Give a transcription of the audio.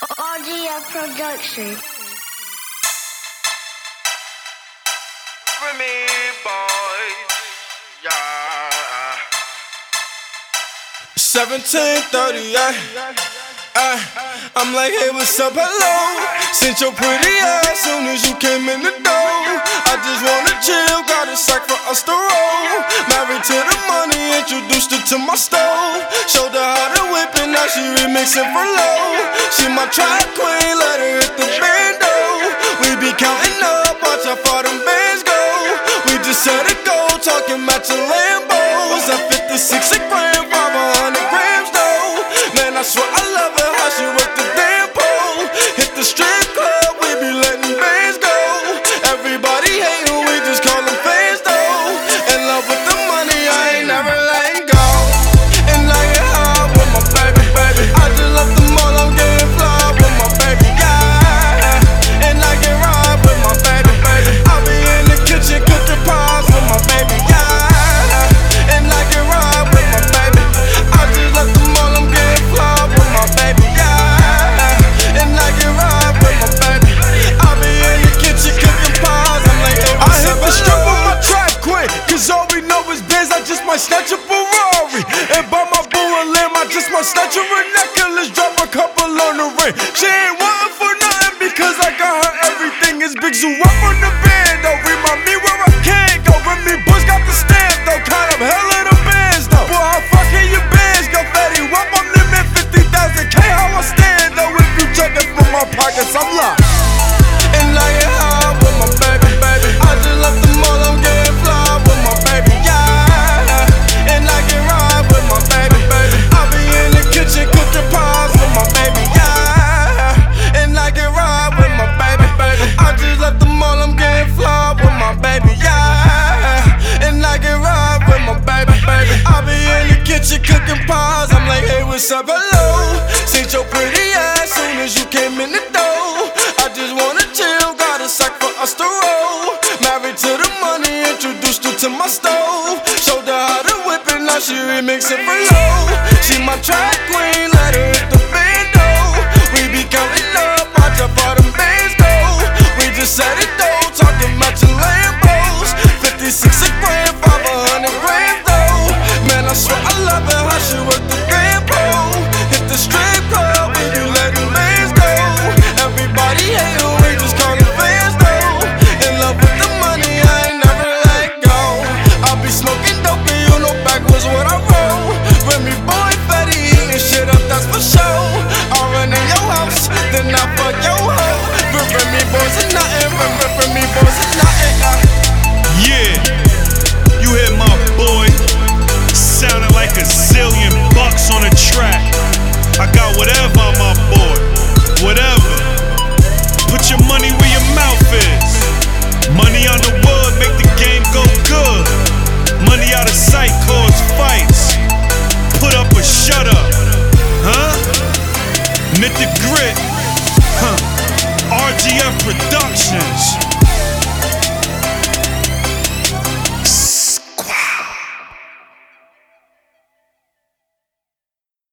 RGF Production. Remy Boyz, yeah. 1738. Ay, I'm like, hey, what's up, hello? Sent your pretty ass soon as you came in the door. I just wanna chill, got a sack for us to roll. Married to the money, introduced her to my stove. She remixing for low. She my trap queen, let her hit the bando. Is biz. I just might snatch a Ferrari. And buy my boo a I just might snatch a necklace, drop a couple on the ring. She ain't wantin' for nothing because I got her everything. Is big zoo up on the band, though. Remind me where I can't go. With me, kitchen cooking pies. I'm like, hey, what's up, hello? Seen your pretty ass soon as you came in the door. I just wanna chill, got a sack for us to roll. Married to the money, introduced her to my stove. Showed her how to whip it, now she remixing for low. She my trap queen, let her I swear I love she work the grand pole. Hit the strip club, bands go. Everybody we just call them fans though. In love with the money, I ain't never let go. I be smoking dope and you know what I roll. Shit up, that's for sure. I run in your house, then I Mythic Grit, huh. RGF Productions.